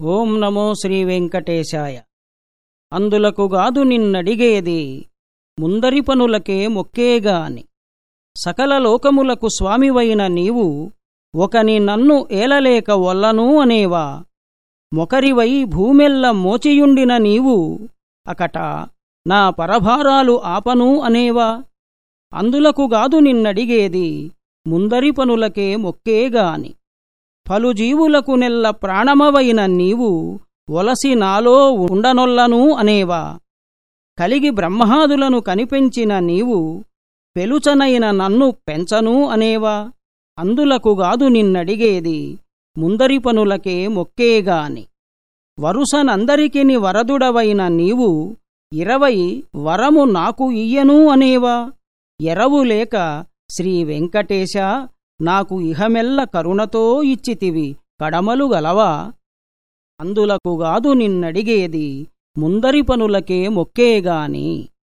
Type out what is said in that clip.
ఓం నమో శ్రీ వెంకటేశాయ. అందులకుగాదు నిన్నడిగేది ముందరి పనులకే మొక్కేగాని సకల లోకములకు స్వామివైన నీవు ఒకని నన్ను ఏలలేక వల్లనూ అనేవా? మొకరివై భూమెల్ల మోచియుండిన నీవు అకట నా పరభారాలు ఆపను అనేవా? అందులకుగాదు నిన్నడిగేది ముందరి పనులకే మొక్కేగాని పలు జీవులకు నెల్ల ప్రాణమవైన నీవు వలసి నాలో ఉండనొల్లను అనేవా? కలిగి బ్రహ్మాదులను కనిపెంచిన నీవు పెలుచనైన నన్ను పెంచను అనేవా? అందులకుగాదు నిన్నడిగేది ముందరి పనులకే మొక్కేగాని. వరుసనందరికిని వరదుడవైన నీవు ఇరవై వరము నాకు ఇయ్యను అనేవా? ఎరవు లేక శ్రీ నాకు ఇహమెల్ల కరుణతో ఇచ్చితివి కడమలు గలవా? అందులకుగాదు నిన్నడిగేది ముందరి పనులకే మొక్కేగాని.